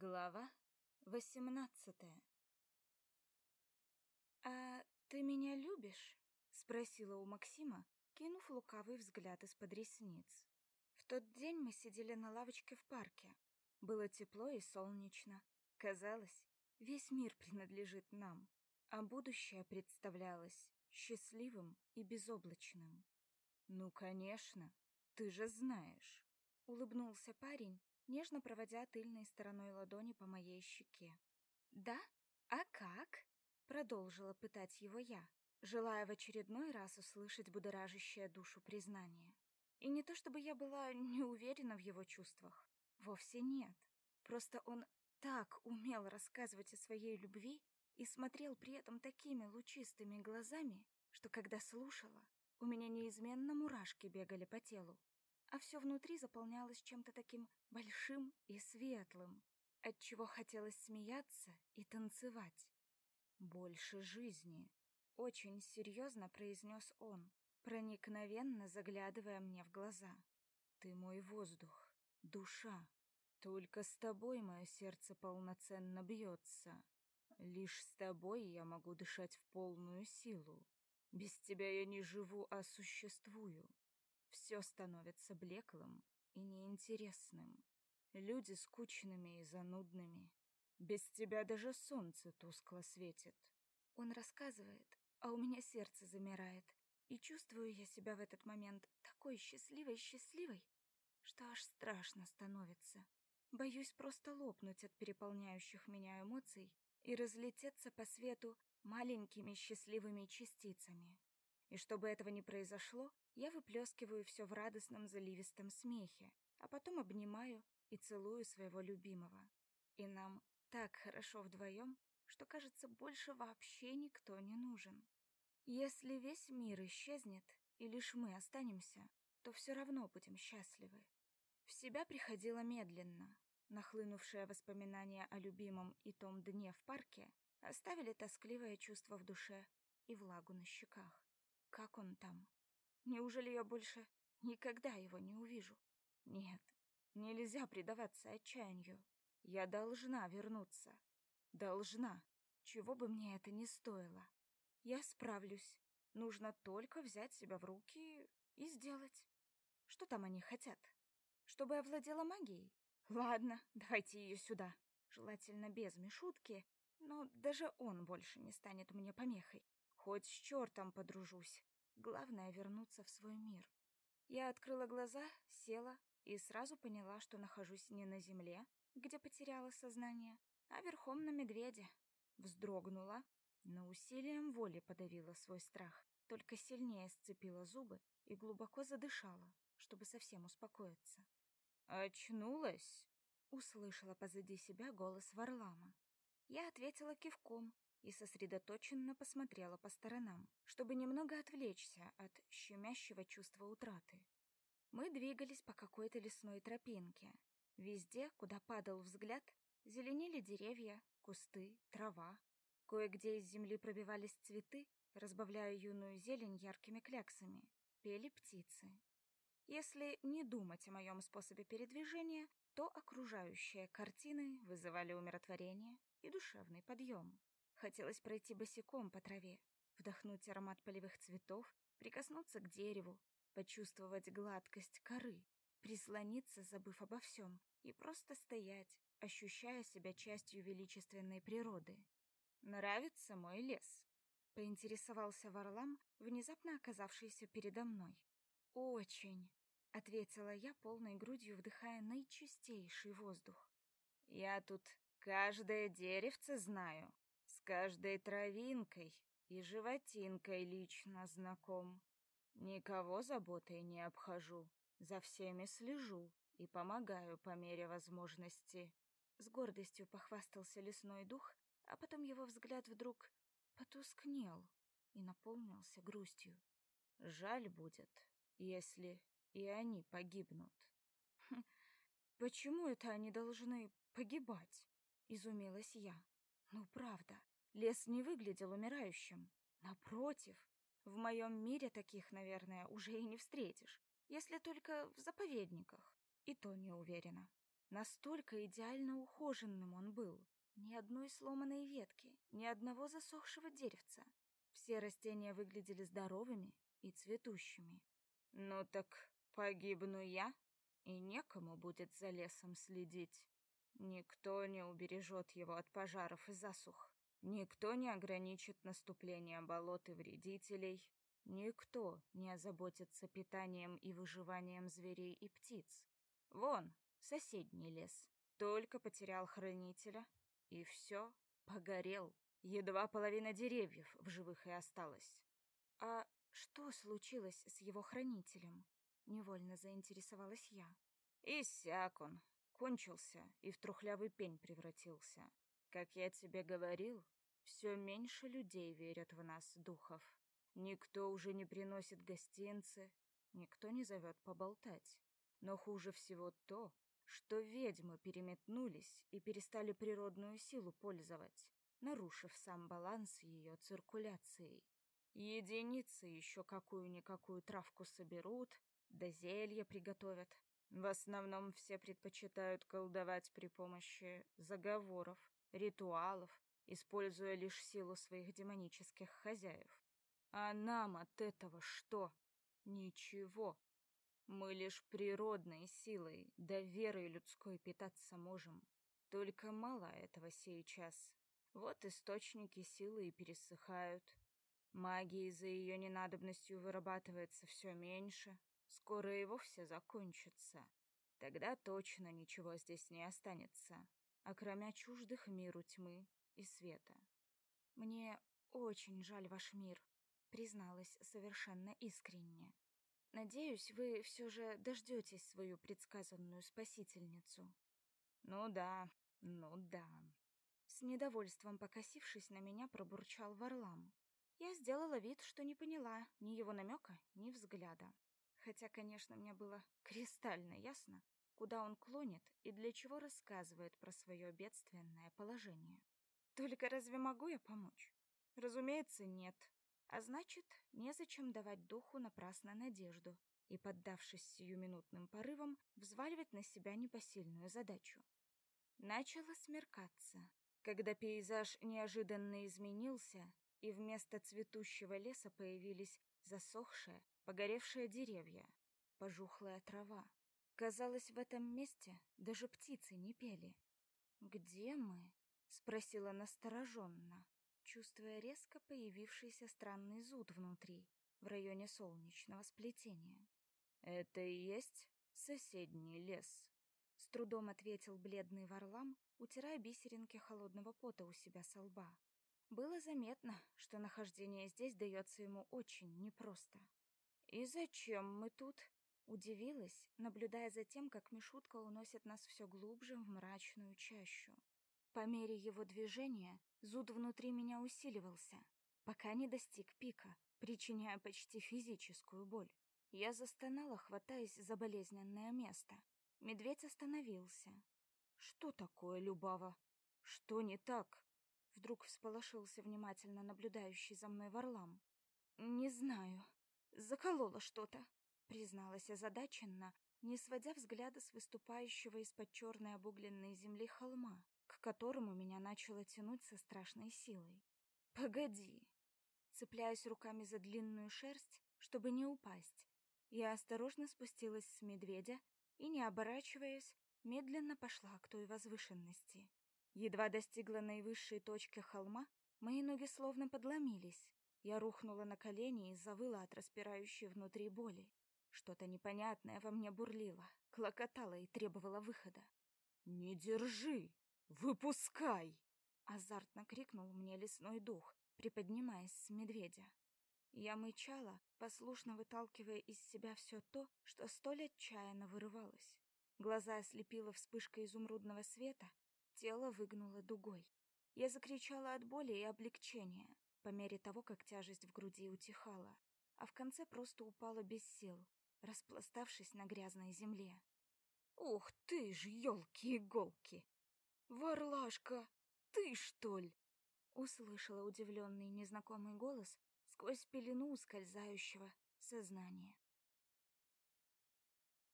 Глава восемнадцатая «А ты меня любишь?» — спросила у Максима, кинув лукавый взгляд из-под ресниц. В тот день мы сидели на лавочке в парке. Было тепло и солнечно. Казалось, весь мир принадлежит нам, а будущее представлялось счастливым и безоблачным. «Ну, конечно, ты же знаешь», — улыбнулся парень, нежно проводя тыльной стороной ладони по моей щеке. «Да? А как?» — продолжила пытать его я, желая в очередной раз услышать будоражащее душу признание. И не то чтобы я была не уверена в его чувствах. Вовсе нет. Просто он так умел рассказывать о своей любви и смотрел при этом такими лучистыми глазами, что когда слушала, у меня неизменно мурашки бегали по телу, а все внутри заполнялось чем-то таким большим и светлым, от чего хотелось смеяться и танцевать. «Больше жизни», — очень серьезно произнес он, проникновенно заглядывая мне в глаза. «Ты мой воздух, душа. Только с тобой мое сердце полноценно бьется. Лишь с тобой я могу дышать в полную силу. Без тебя я не живу, а существую. Все становится блеклым и неинтересным. Люди скучными и занудными. Без тебя даже солнце тускло светит. Он рассказывает, а у меня сердце замирает, и чувствую я себя в этот момент такой счастливой-счастливой, что аж страшно становится. Боюсь просто лопнуть от переполняющих меня эмоций и разлететься по свету маленькими счастливыми частицами. И чтобы этого не произошло, я выплескиваю все в радостном заливистом смехе, а потом обнимаю и целую своего любимого. И нам так хорошо вдвоем, что, кажется, больше вообще никто не нужен. Если весь мир исчезнет, и лишь мы останемся, то все равно будем счастливы. В себя приходила медленно. Нахлынувшие воспоминания о любимом и том дне в парке оставили тоскливое чувство в душе и влагу на щеках. Как он там? Неужели я больше никогда его не увижу? Нет, нельзя предаваться отчаянию. Я должна вернуться. Должна, чего бы мне это ни стоило. Я справлюсь. Нужно только взять себя в руки и сделать. Что там они хотят? Чтобы я владела магией? Ладно, давайте ее сюда. Желательно без Мишутки, но даже он больше не станет мне помехой. Хоть с чертом подружусь. Главное — вернуться в свой мир. Я открыла глаза, села и сразу поняла, что нахожусь не на земле, где потеряла сознание, а верхом на медведе. Вздрогнула, но усилием воли подавила свой страх, только сильнее сцепила зубы и глубоко задышала, чтобы совсем успокоиться. «Очнулась?» — услышала позади себя голос Варлама. Я ответила кивком и сосредоточенно посмотрела по сторонам, чтобы немного отвлечься от щемящего чувства утраты. Мы двигались по какой-то лесной тропинке. Везде, куда падал взгляд, зеленели деревья, кусты, трава. Кое-где из земли пробивались цветы, разбавляя юную зелень яркими кляксами. Пели птицы. Если не думать о моем способе передвижения, то окружающие картины вызывали умиротворение и душевный подъем. Хотелось пройти босиком по траве, вдохнуть аромат полевых цветов, прикоснуться к дереву, почувствовать гладкость коры, прислониться, забыв обо всем, и просто стоять, ощущая себя частью величественной природы. «Нравится мой лес?» — поинтересовался Варлам, внезапно оказавшийся передо мной. «Очень», — ответила я, полной грудью вдыхая наичистейший воздух. «Я тут каждое деревце знаю, каждой травинкой и животинкой лично знаком. Никого заботой не обхожу, за всеми слежу и помогаю по мере возможности». С гордостью похвастался лесной дух, а потом его взгляд вдруг потускнел и наполнился грустью. «Жаль будет, если и они погибнут. Хм, почему это они должны погибать? Изумилась я. Ну, правда, лес не выглядел умирающим. Напротив, в моем мире таких, наверное, уже и не встретишь, если только в заповедниках. И то не уверена. Настолько идеально ухоженным он был. Ни одной сломанной ветки, ни одного засохшего деревца. Все растения выглядели здоровыми и цветущими. «Ну так погибну я, и некому будет за лесом следить. Никто не убережет его от пожаров и засух. Никто не ограничит наступление болот и вредителей. Никто не озаботится питанием и выживанием зверей и птиц. Вон, соседний лес. Только потерял хранителя, и все, погорел. Едва половина деревьев в живых и осталась. А что случилось с его хранителем? Невольно заинтересовалась я. Иссяк он, кончился и в трухлявый пень превратился. Как я тебе говорил, все меньше людей верят в нас, духов. Никто уже не приносит гостинцы, никто не зовет поболтать. Но хуже всего то, что ведьмы переметнулись и перестали природную силу пользовать, нарушив сам баланс ее циркуляцией. Единицы еще какую-никакую травку соберут, да зелья приготовят. В основном все предпочитают колдовать при помощи заговоров, ритуалов, используя лишь силу своих демонических хозяев. А нам от этого что? Ничего. Мы лишь природной силой, да верой людской питаться можем. Только мало этого сейчас. Вот источники силы и пересыхают. Магии за ее ненадобностью вырабатывается все меньше. Скоро и вовсе закончится. Тогда точно ничего здесь не останется, окромя чуждых миру тьмы и света. Мне очень жаль ваш мир, призналась совершенно искренне. Надеюсь, вы все же дождетесь свою предсказанную спасительницу. Ну да, ну да. С недовольством покосившись на меня, пробурчал Варлам. Я сделала вид, что не поняла ни его намека, ни взгляда. Хотя, конечно, мне было кристально ясно, куда он клонит и для чего рассказывает про свое бедственное положение. Только разве могу я помочь? Разумеется, нет. А значит, незачем давать духу напрасно надежду и, поддавшись сиюминутным порывам, взваливать на себя непосильную задачу. Начало смеркаться, когда пейзаж неожиданно изменился, и вместо цветущего леса появились засохшие, погоревшие деревья, пожухлая трава. Казалось, в этом месте даже птицы не пели. «Где мы?» — спросила настороженно чувствуя резко появившийся странный зуд внутри, в районе солнечного сплетения. «Это и есть соседний лес», — с трудом ответил бледный Варлам, утирая бисеринки холодного пота у себя со лба. Было заметно, что нахождение здесь дается ему очень непросто. «И зачем мы тут?» Удивилась, наблюдая за тем, как Мишутка уносит нас все глубже в мрачную чащу. По мере его движения зуд внутри меня усиливался, пока не достиг пика, причиняя почти физическую боль. Я застонала, хватаясь за болезненное место. Медведь остановился. «Что такое, Любава? Что не так?» Вдруг всполошился внимательно наблюдающий за мной Варлам. «Не знаю. Заколола что-то», — призналась озадаченно, не сводя взгляда с выступающего из-под черной обугленной земли холма к которому меня начало тянуть со страшной силой. «Погоди!» Цепляясь руками за длинную шерсть, чтобы не упасть, я осторожно спустилась с медведя и, не оборачиваясь, медленно пошла к той возвышенности. Едва достигла наивысшей точки холма, мои ноги словно подломились. Я рухнула на колени и завыла от распирающей внутри боли. Что-то непонятное во мне бурлило, клокотало и требовало выхода. «Не держи!» «Выпускай!» — азартно крикнул мне лесной дух, приподнимаясь с медведя. Я мычала, послушно выталкивая из себя все то, что столь отчаянно вырывалось. Глаза ослепила вспышка изумрудного света, тело выгнуло дугой. Я закричала от боли и облегчения, по мере того, как тяжесть в груди утихала, а в конце просто упала без сил, распластавшись на грязной земле. «Ух ты ж, елки-иголки!» «Варлашка, ты, что ли?» Услышала удивленный незнакомый голос сквозь пелену ускользающего сознания.